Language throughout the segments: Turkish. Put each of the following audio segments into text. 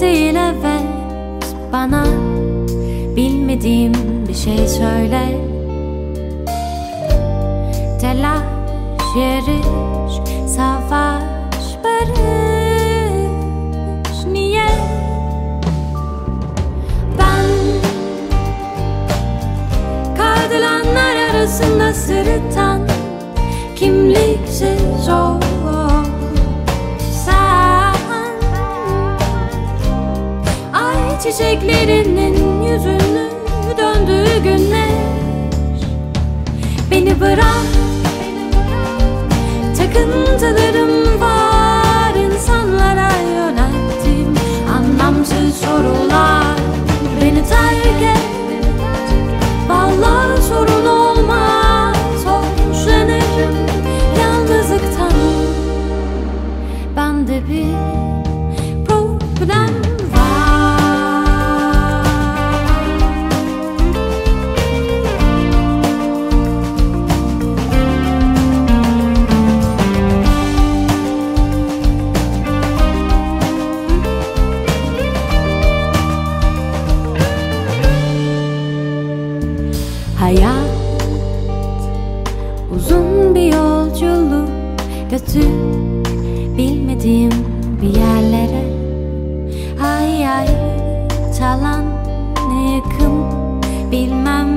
Değil evet bana Bilmediğim bir şey söyle Telaş, yarış, savaş, barış Niye? Ben Kaydılanlar arasında sırıtan Kimliksiz oldum çiçeklerinin yüzünü döndüğü günler Beni bırak Takıntılarım var insanlara yönelttim. Anlamsız sorular Beni terk et. Vallahi sorun olmaz Hoşlanırım. Yalnızlıktan Bende bir Hayat. Uzun bir yolculuk götür bilmediğim bir yerlere. Ay ay talan yakın bilmem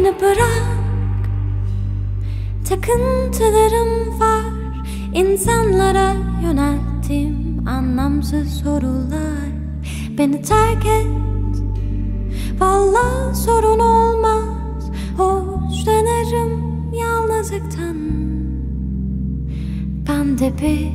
Beni bırak. Takıntılarım var. İnsanlara yönelttiğim anlamsız sorular. Beni terk et. Vallahi sorun olmaz. Hoşlanırım yalnızlıktan. Ben de bir